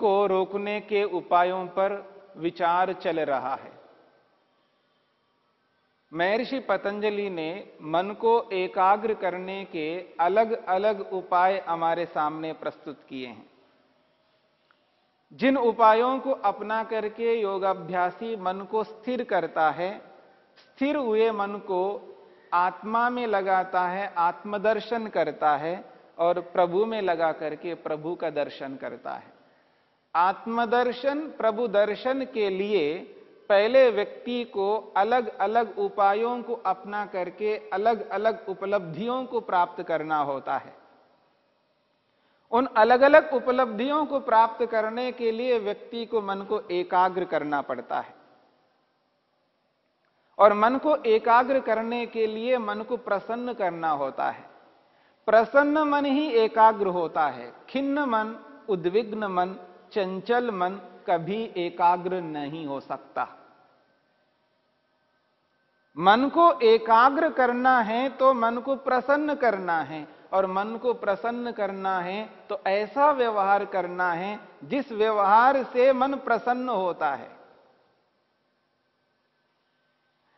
को रोकने के उपायों पर विचार चल रहा है। महर्षि पतंजलि ने मन को एकाग्र करने के अलग अलग उपाय हमारे सामने प्रस्तुत किए हैं। जिन उपायों को अपना करके योगाभ्यासी मन को स्थिर करता है, स्थिर हुए मन को आत्मा में लगाता है, आत्मदर्शन करता है और प्रभु में लगा करके प्रभु का दर्शन करता है। आत्मदर्शन, प्रभु दर्शन के लिए पहले व्यक्ति को अलग अलग उपायों को अपना करके अलग अलग उपलब्धियों को प्राप्त करना होता है। उन अलग अलग उपलब्धियों को प्राप्त करने के लिए व्यक्ति को मन को एकाग्र करना पड़ता है। और मन को एकाग्र करने के लिए मन को प्रसन्न करना होता है। प्रसन्न मन ही एकाग्र होता है। खिन्न मन, उद्विग्न मन चंचल मन कभी एकाग्र नहीं हो सकता। मन को एकाग्र करना है तो मन को प्रसन्न करना है, और मन को प्रसन्न करना है तो ऐसा व्यवहार करना है जिस व्यवहार से मन प्रसन्न होता है।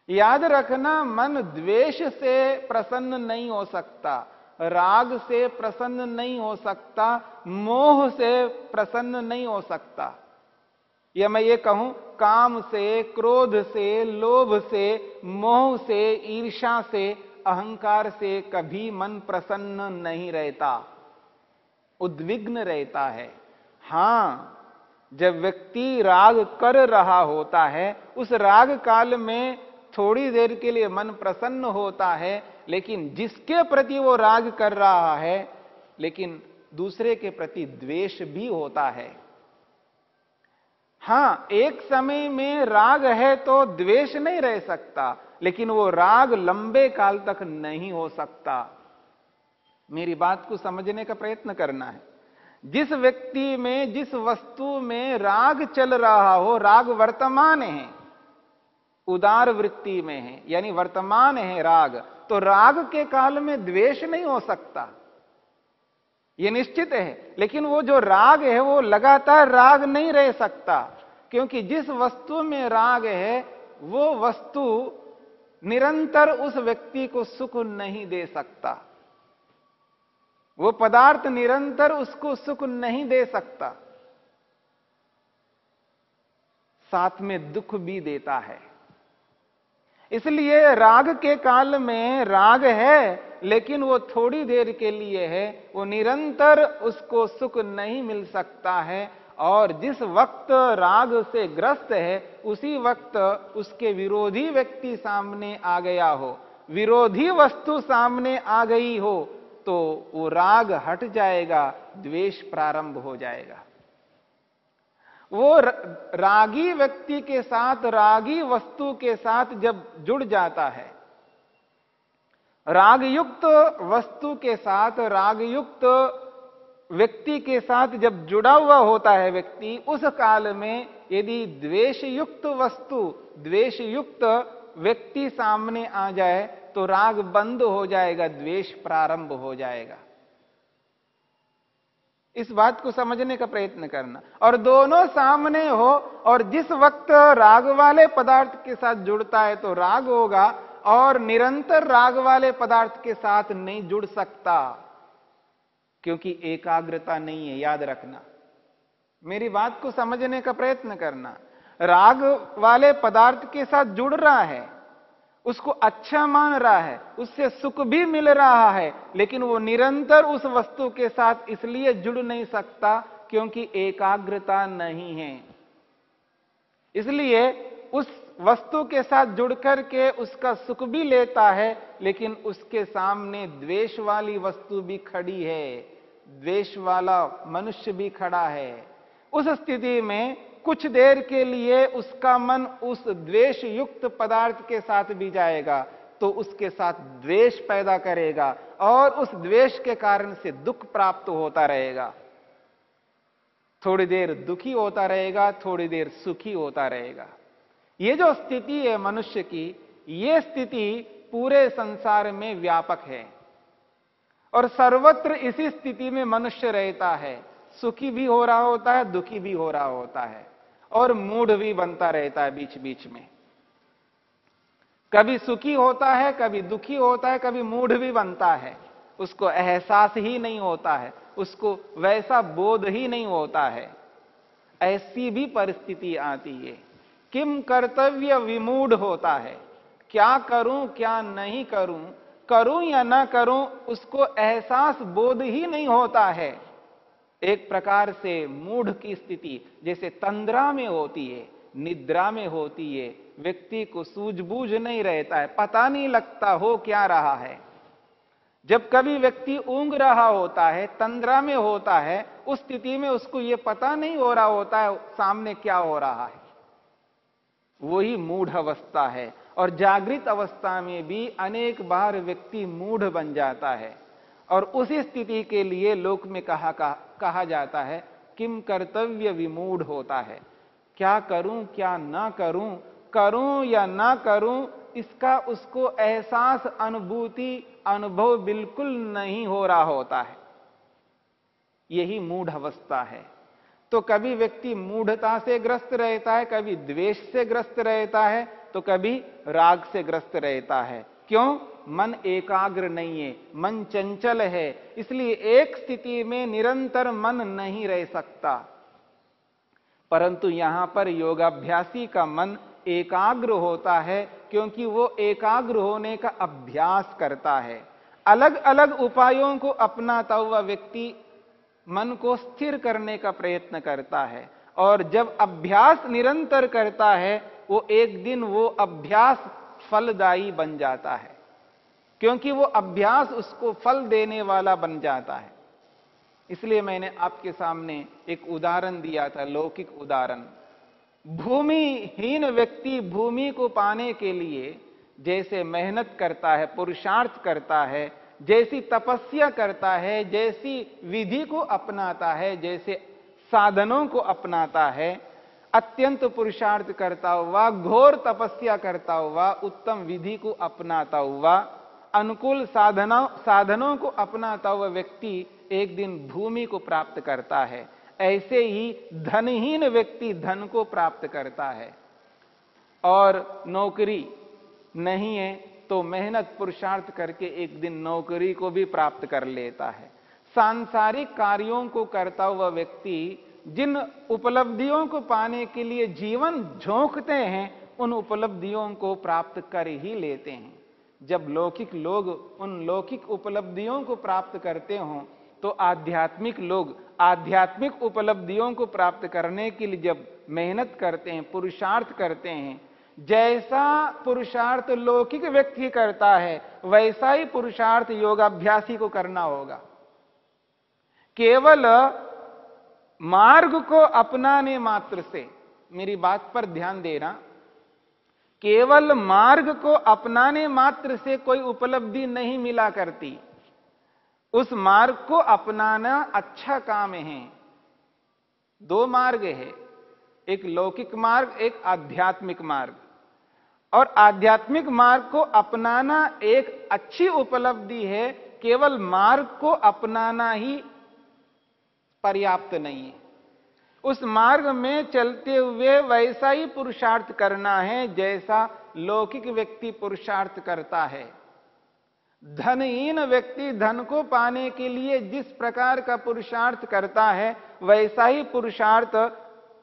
याद रखना, मन द्वेष से प्रसन्न नहीं हो सकता। राग से प्रसन्न नहीं हो सकता, मोह से प्रसन्न नहीं हो सकता। या मैं ये कहूँ, काम से, क्रोध से, लोभ से, मोह से ईर्षा से, अहंकार से कभी मन प्रसन्न नहीं रहता। उद्विग्न रहता है। हाँ, जब व्यक्ति राग कर रहा होता है, उस राग काल में थोड़ी देर के लिए मन प्रसन्न होता है लेकिन जिसके प्रति वो राग कर रहा है, लेकिन दूसरे के प्रति द्वेष भी होता है। हाँ, एक समय में राग है तो द्वेष नहीं रह सकता, लेकिन वो राग लंबे काल तक नहीं हो सकता। मेरी बात को समझने का प्रयत्न करना है। जिस व्यक्ति में, जिस वस्तु में राग चल रहा हो, राग वर्तमान है उदार वृत्ति में है, यानी वर्तमान है राग तो राग के काल में द्वेष नहीं हो सकता। यह निश्चित है, लेकिन वो जो राग है, वो लगातार राग नहीं रह सकता, क्योंकि जिस वस्तु में राग है, वो वस्तु निरंतर उस व्यक्ति को सुख नहीं दे सकता। वो पदार्थ निरंतर उसको सुख नहीं दे सकता। साथ में दुख भी देता है। इसलिए राग के काल में राग है, लेकिन वो थोड़ी देर के लिए है। वो निरंतर उसको सुख नहीं मिल सकता है। और जिस वक्त राग से ग्रस्त है, उसी वक्त उसके विरोधी व्यक्ति सामने आ गया हो। विरोधी वस्तु सामने आ गई हो तो वो राग हट जाएगा, द्वेष प्रारंभ हो जाएगा। वो रागी व्यक्ति के साथ, रागी वस्तु के साथ जब जुड़ जाता है, रागयुक्त वस्तु के साथ, रागयुक्त व्यक्ति के साथ जब जुड़ा हुआ होता है व्यक्ति, उस काल में यदि द्वेष युक्त वस्तु द्वेष युक्त व्यक्ति सामने आ जाए तो राग बंद हो जाएगा, द्वेष प्रारंभ हो जाएगा। इस बात को समझने का प्रयत्न करना। और दोनों सामने हो, और जिस वक्त राग वाले पदार्थ के साथ जुड़ता है तो राग होगा, और निरंतर राग वाले पदार्थ के साथ नहीं जुड़ सकता, क्योंकि एकाग्रता नहीं है, याद रखना। मेरी बात को समझने का प्रयत्न करना। राग वाले पदार्थ के साथ जुड़ रहा है उसको अच्छा मान रहा है, उससे सुख भी मिल रहा है, लेकिन वो निरंतर उस वस्तु के साथ इसलिए जुड़ नहीं सकता क्योंकि एकाग्रता नहीं है। इसलिए उस वस्तु के साथ जुड़ करके उसका सुख भी लेता है, लेकिन उसके सामने द्वेष वाली वस्तु भी खड़ी है, द्वेष वाला मनुष्य भी खड़ा है। उस स्थिति में कुछ देर के लिए उसका मन उस द्वेष युक्त पदार्थ के साथ भी जाएगा तो उसके साथ द्वेष पैदा करेगा और उस द्वेष के कारण से दुख प्राप्त होता रहेगा। थोड़ी देर दुखी होता रहेगा, थोड़ी देर सुखी होता रहेगा। ये जो स्थिति है मनुष्य की, ये स्थिति पूरे संसार में व्यापक है और सर्वत्र इसी स्थिति में मनुष्य रहता है। सुखी भी हो रहा होता है, दुखी भी हो रहा होता है। और मूड भी बनता रहता है बीच बीच में। कभी सुखी होता है, कभी दुखी होता है, कभी मूड भी बनता है। उसको एहसास ही नहीं होता है, उसको वैसा बोध ही नहीं होता है। ऐसी भी परिस्थिति आती है। किम कर्तव्य विमूढ़ होता है। क्या करूँ, क्या नहीं करूँ करूँ या ना करूँ, उसको एहसास बोध ही नहीं होता है। एक प्रकार से मूढ़ की स्थिति, जैसे तंद्रा में होती है, निद्रा में होती है, व्यक्ति को सूझबूझ नहीं रहता है, पता नहीं लगता हो क्या रहा है। जब कभी व्यक्ति ऊंग रहा होता है, तंद्रा में होता है, उस स्थिति में उसको यह पता नहीं हो रहा होता है, सामने क्या हो रहा है। वही मूढ़ अवस्था है, और जागृत अवस्था में भी अनेक बार व्यक्ति मूढ़ बन जाता है। और उसी स्थिति के लिए लोक में कहा कहा, जाता है किम कर्तव्य विमूढ़ होता है। क्या करूँ क्या ना करूँ करूँ या ना करूँ इसका उसको एहसास अनुभूति अनुभव बिल्कुल नहीं हो रहा होता है। यही मूढ़ अवस्था है। तो कभी व्यक्ति मूढ़ता से ग्रस्त रहता है कभी द्वेष से ग्रस्त रहता है तो कभी राग से ग्रस्त रहता है। क्यों? मन एकाग्र नहीं है, मन चंचल है, इसलिए एक स्थिति में निरंतर मन नहीं रह सकता। परंतु यहाँ पर योगाभ्यासी का मन एकाग्र होता है, क्योंकि वो एकाग्र होने का अभ्यास करता है। अलग अलग उपायों को अपनाता हुआ व्यक्ति मन को स्थिर करने का प्रयत्न करता है, और जब अभ्यास निरंतर करता है, वो एक दिन वो अभ्यास फलदायी बन जाता है। क्योंकि वो अभ्यास उसको फल देने वाला बन जाता है। इसलिए मैंने आपके सामने एक उदाहरण दिया था, लौकिक उदाहरण। भूमिहीन व्यक्ति भूमि को पाने के लिए जैसे मेहनत करता है, पुरुषार्थ करता है, जैसी तपस्या करता है, जैसी विधि को अपनाता है, जैसे साधनों को अपनाता है, अत्यंत पुरुषार्थ करता हुआ, घोर तपस्या करता हुआ, उत्तम विधि को अपनाता हुआ अनुकूल साधना साधनों को अपनाता हुआ व्यक्ति एक दिन भूमि को प्राप्त करता है। ऐसे ही धनहीन व्यक्ति धन को प्राप्त करता है। और नौकरी नहीं है तो मेहनत पुरुषार्थ करके एक दिन नौकरी को भी प्राप्त कर लेता है। सांसारिक कार्यों को करता हुआ व्यक्ति जिन उपलब्धियों को पाने के लिए जीवन झोंकते हैं, उन उपलब्धियों को प्राप्त कर ही लेते हैं। जब लौकिक लोग उन लौकिक उपलब्धियों को प्राप्त करते हों तो आध्यात्मिक लोग आध्यात्मिक उपलब्धियों को प्राप्त करने के लिए जब मेहनत करते हैं, पुरुषार्थ करते हैं, जैसा पुरुषार्थ लौकिक व्यक्ति करता है, वैसा ही पुरुषार्थ योगाभ्यासी को करना होगा। केवल मार्ग को अपनाने मात्र से, मेरी बात पर ध्यान देना केवल मार्ग को अपनाने मात्र से कोई उपलब्धि नहीं मिला करती। उस मार्ग को अपनाना अच्छा काम है। दो मार्ग है। एक लौकिक मार्ग, एक आध्यात्मिक मार्ग। और आध्यात्मिक मार्ग को अपनाना एक अच्छी उपलब्धि है। केवल मार्ग को अपनाना ही पर्याप्त नहीं है। उस मार्ग में चलते हुए वैसा ही पुरुषार्थ करना है, जैसा लौकिक व्यक्ति पुरुषार्थ करता है। धनहीन व्यक्ति धन को पाने के लिए जिस प्रकार का पुरुषार्थ करता है, वैसा ही पुरुषार्थ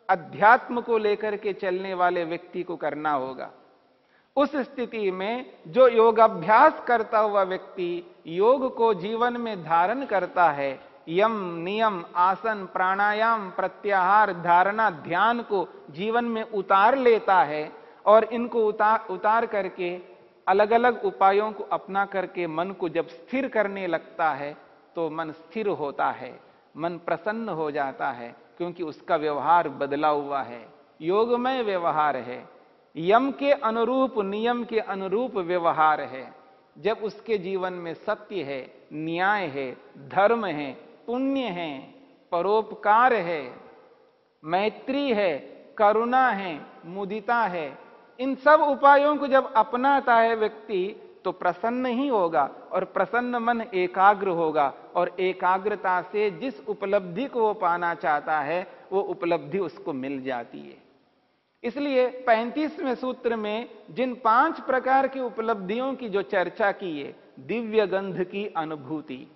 अध्यात्म को लेकर के चलने वाले व्यक्ति को करना होगा। उस स्थिति में जो योगाभ्यास करता हुआ व्यक्ति योग को जीवन में धारण करता है यम नियम आसन प्राणायाम प्रत्याहार धारणा ध्यान को जीवन में उतार लेता है और इनको उतार उतार करके अलग अलग उपायों को अपना करके मन को जब स्थिर करने लगता है तो मन स्थिर होता है, मन प्रसन्न हो जाता है, क्योंकि उसका व्यवहार बदला हुआ है। योगमय व्यवहार है। यम के अनुरूप, नियम के अनुरूप व्यवहार है। जब उसके जीवन में सत्य है, न्याय है, धर्म है पुण्य है, परोपकार है, मैत्री है, करुणा है, मुदिता है। इन सब उपायों को जब अपनाता है व्यक्ति तो प्रसन्न ही होगा और प्रसन्न मन एकाग्र होगा और एकाग्रता से जिस उपलब्धि को वो पाना चाहता है, वो उपलब्धि उसको मिल जाती है। इसलिए पैंतीसवें सूत्र में जिन पाँच प्रकार की उपलब्धियों की जो चर्चा की है, दिव्य गंध की अनुभूति।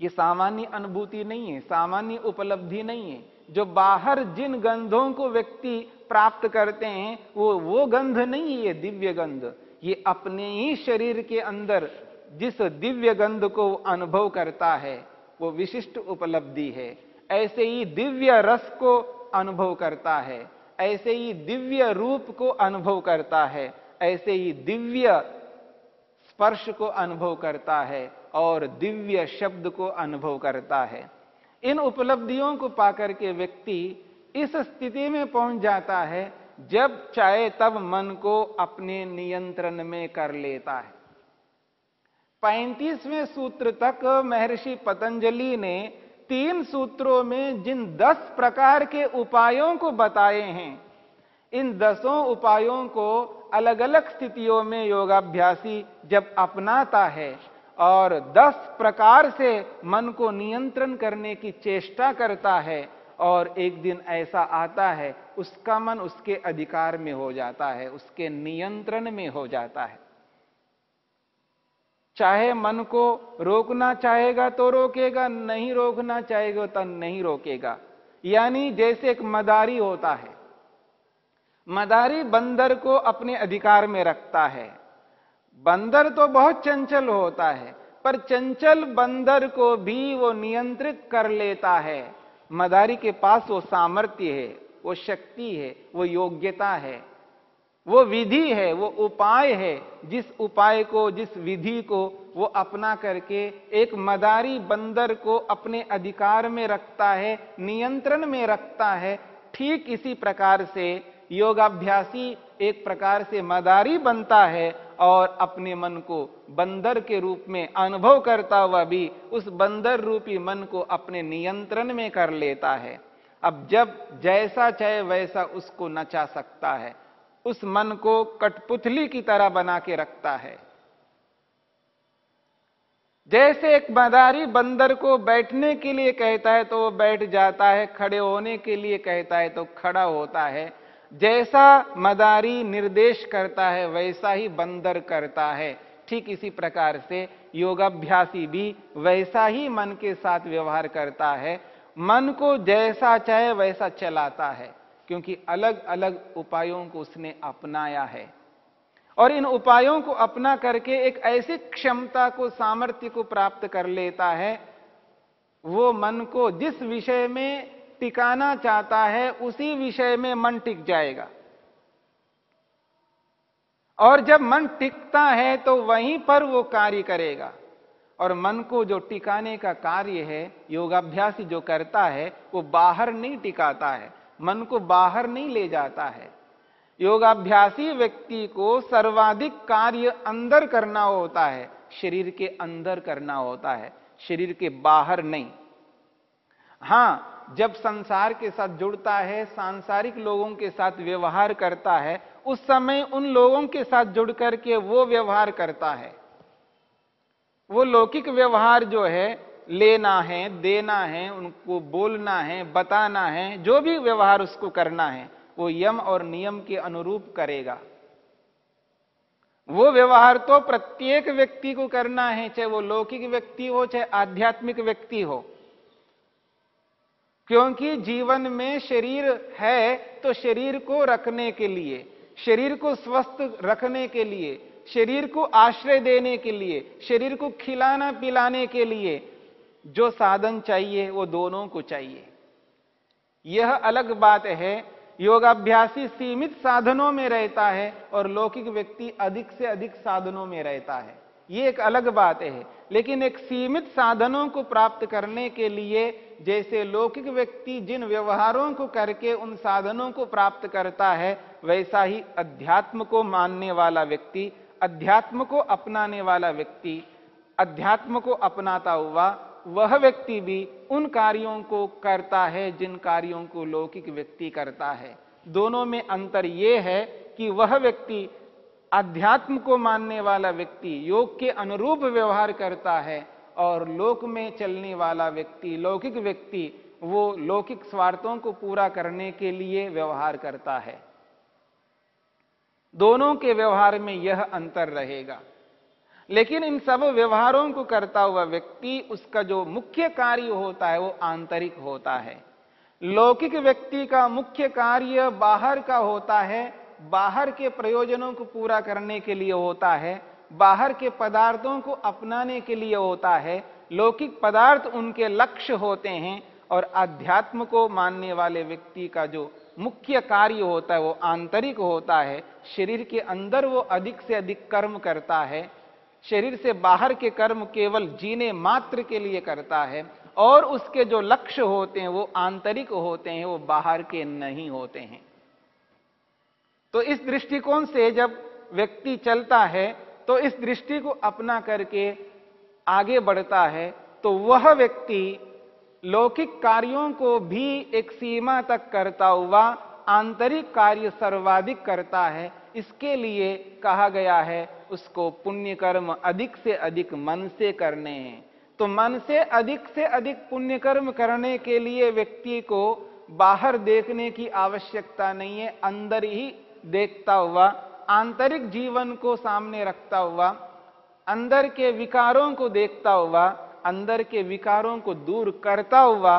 ये सामान्य अनुभूति नहीं है, सामान्य उपलब्धि नहीं है। जो बाहर जिन गंधों को व्यक्ति प्राप्त करते हैं, वो वो गंध नहीं है ये दिव्य गंध। ये अपने ही शरीर के अंदर जिस दिव्य गंध को अनुभव करता है, वो विशिष्ट उपलब्धि है। ऐसे ही दिव्य रस को अनुभव करता है, ऐसे ही दिव्य रूप को अनुभव करता है, ऐसे ही दिव्य स्पर्श को अनुभव करता है। और दिव्य शब्द को अनुभव करता है। इन उपलब्धियों को पाकर के व्यक्ति इस स्थिति में पहुँच जाता है, जब चाहे तब मन को अपने नियंत्रण में कर लेता है। पैंतीसवें सूत्र तक महर्षि पतंजलि ने तीन सूत्रों में जिन दस प्रकार के उपायों को बताए हैं, इन दसों उपायों को अलग अलग स्थितियों में योगाभ्यासी जब अपनाता है और दस प्रकार से मन को नियंत्रण करने की चेष्टा करता है और एक दिन ऐसा आता है, उसका मन उसके अधिकार में हो जाता है, उसके नियंत्रण में हो जाता है। चाहे मन को रोकना चाहेगा तो रोकेगा, नहीं रोकना चाहेगा तो नहीं रोकेगा। यानी जैसे एक मदारी होता है, मदारी बंदर को अपने अधिकार में रखता है। बंदर तो बहुत चंचल होता है, पर चंचल बंदर को भी वो नियंत्रित कर लेता है। मदारी के पास वो सामर्थ्य है, वो शक्ति है, वो योग्यता है। वो विधि है, वो उपाय है। जिस उपाय को, जिस विधि को वो अपना करके एक मदारी बंदर को अपने अधिकार में रखता है, नियंत्रण में रखता है, ठीक इसी प्रकार से योगाभ्यासी एक प्रकार से मदारी बनता है और अपने मन को बंदर के रूप में अनुभव करता हुआ भी उस बंदर रूपी मन को अपने नियंत्रण में कर लेता है। अब जब जैसा चाहे वैसा उसको नचा सकता है। उस मन को कठपुतली की तरह बना के रखता है। जैसे एक मदारी बंदर को बैठने के लिए कहता है तो वो बैठ जाता है, खड़े होने के लिए कहता है तो खड़ा होता है। जैसा मदारी निर्देश करता है, वैसा ही बंदर करता है। ठीक इसी प्रकार से योगाभ्यासी भी वैसा ही मन के साथ व्यवहार करता है। मन को जैसा चाहे, वैसा चलाता है, क्योंकि अलग अलग उपायों को उसने अपनाया है। और इन उपायों को अपना करके एक ऐसी क्षमता को, सामर्थ्य को प्राप्त कर लेता है, वो मन को जिस विषय में टिकाना चाहता है, उसी विषय में मन टिक जाएगा। और जब मन टिकता है तो वहीं पर वो कार्य करेगा। और मन को जो टिकाने का कार्य है, योगाभ्यास जो करता है, वो बाहर नहीं टिकाता है। मन को बाहर नहीं ले जाता है। योगाभ्यासी व्यक्ति को सर्वाधिक कार्य अंदर करना होता है, शरीर के अंदर करना होता है, शरीर के बाहर नहीं। हाँ जब संसार के साथ जुड़ता है, सांसारिक लोगों के साथ व्यवहार करता है, उस समय उन लोगों के साथ जुड़ करके वो व्यवहार करता है। वो लौकिक व्यवहार जो है, लेना है, देना है, उनको बोलना है, बताना है, जो भी व्यवहार उसको करना है, वो यम और नियम के अनुरूप करेगा। वो व्यवहार तो प्रत्येक व्यक्ति को करना है, चाहे वो लौकिक व्यक्ति हो, चाहे आध्यात्मिक व्यक्ति हो। क्योंकि जीवन में शरीर है तो शरीर को रखने के लिए, शरीर को स्वस्थ रखने के लिए, शरीर को आश्रय देने के लिए, शरीर को खिलाना पिलाने के लिए जो साधन चाहिए, वो दोनों को चाहिए। यह अलग बात है, योगाभ्यासी सीमित साधनों में रहता है और लौकिक व्यक्ति अधिक से अधिक साधनों में रहता है। ये एक अलग बात है, लेकिन एक सीमित साधनों को प्राप्त करने के लिए जैसे लौकिक व्यक्ति जिन व्यवहारों को करके उन साधनों को प्राप्त करता है, वैसा ही अध्यात्म को मानने वाला व्यक्ति, अध्यात्म को अपनाने वाला व्यक्ति, अध्यात्म को अपनाता हुआ, वह व्यक्ति भी उन कार्यों को करता है जिन कार्यों को लौकिक व्यक्ति करता है। दोनों में अंतर यह है कि वह व्यक्ति अध्यात्म को मानने वाला व्यक्ति योग के अनुरूप व्यवहार करता है और लोक में चलने वाला व्यक्ति, लौकिक व्यक्ति, वो लौकिक स्वार्थों को पूरा करने के लिए व्यवहार करता है। दोनों के व्यवहार में यह अंतर रहेगा। लेकिन इन सब व्यवहारों को करता हुआ व्यक्ति, उसका जो मुख्य कार्य होता है, वो आंतरिक होता है। लौकिक व्यक्ति का मुख्य कार्य बाहर का होता है, बाहर के प्रयोजनों को पूरा करने के लिए होता है बाहर के पदार्थों को अपनाने के लिए होता है। लौकिक पदार्थ उनके लक्ष्य होते हैं और अध्यात्म को मानने वाले व्यक्ति का जो मुख्य कार्य होता है, वो आंतरिक होता है। शरीर के अंदर वो अधिक से अधिक कर्म करता है। शरीर से बाहर के कर्म केवल जीने मात्र के लिए करता है और उसके जो लक्ष्य होते हैं, वो आंतरिक होते हैं, वो बाहर के नहीं होते हैं। तो इस दृष्टिकोण से जब व्यक्ति चलता है तो इस दृष्टि को अपना करके आगे बढ़ता है तो वह व्यक्ति लौकिक कार्यों को भी एक सीमा तक करता हुआ आंतरिक कार्य सर्वाधिक करता है। इसके लिए कहा गया है, उसको पुण्य कर्म अधिक से अधिक मन से करने हैं। तो मन से अधिक से अधिक पुण्य कर्म करने के लिए व्यक्ति को बाहर देखने की आवश्यकता नहीं है, अंदर ही देखता हुआ आंतरिक जीवन को सामने रखता हुआ, अंदर के विकारों को देखता हुआ, अंदर के विकारों को दूर करता हुआ,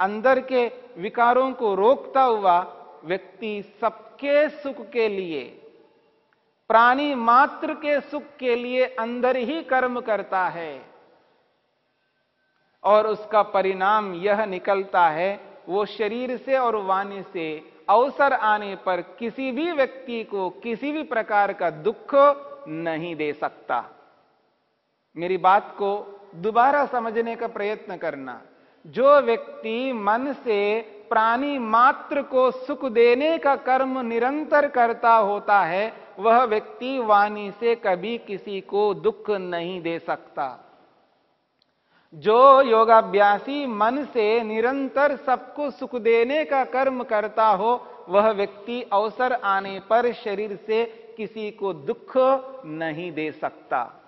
अंदर के विकारों को रोकता हुआ व्यक्ति सबके सुख के लिए, प्राणी मात्र के सुख के लिए अंदर ही कर्म करता है। और उसका परिणाम यह निकलता है, वो शरीर से और वाणी से अवसर आने पर किसी भी व्यक्ति को किसी भी प्रकार का दुख नहीं दे सकता। मेरी बात को दोबारा समझने का प्रयत्न करना। जो व्यक्ति मन से प्राणी मात्र को सुख देने का कर्म निरंतर करता होता है, वह व्यक्ति वाणी से कभी किसी को दुख नहीं दे सकता। जो योगाभ्यासी मन से निरंतर सबको सुख देने का कर्म करता हो, वह व्यक्ति अवसर आने पर शरीर से किसी को दुख नहीं दे सकता।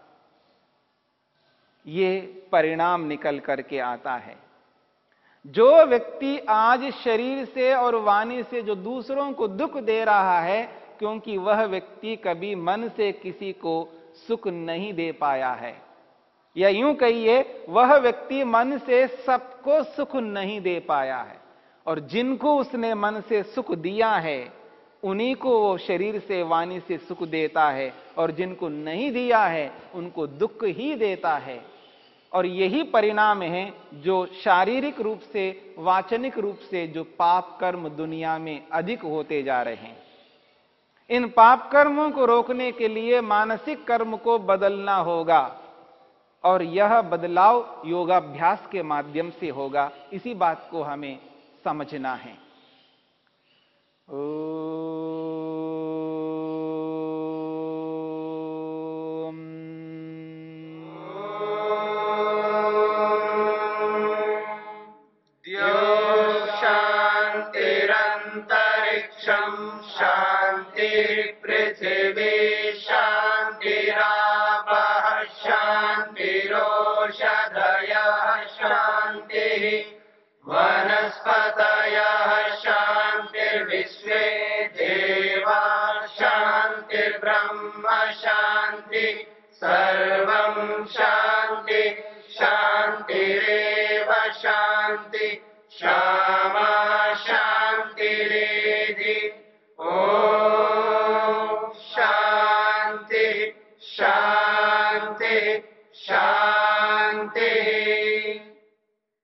ये परिणाम निकल करके आता है। जो व्यक्ति आज शरीर से और वाणी से जो दूसरों को दुख दे रहा है, क्योंकि वह व्यक्ति कभी मन से किसी को सुख नहीं दे पाया है। या यूँ कहिए, वह व्यक्ति मन से सबको सुख नहीं दे पाया है। और जिनको उसने मन से सुख दिया है, उन्हीं को वो शरीर से, वाणी से सुख देता है। और जिनको नहीं दिया है, उनको दुख ही देता है। और यही परिणाम है जो शारीरिक रूप से, वाचनिक रूप से जो पाप कर्म दुनिया में अधिक होते जा रहे हैं। इन पाप कर्मों को रोकने के लिए मानसिक कर्म को बदलना होगा। और यह बदलाव योगाभ्यास के माध्यम से होगा। इसी बात को हमें समझना है। ओ...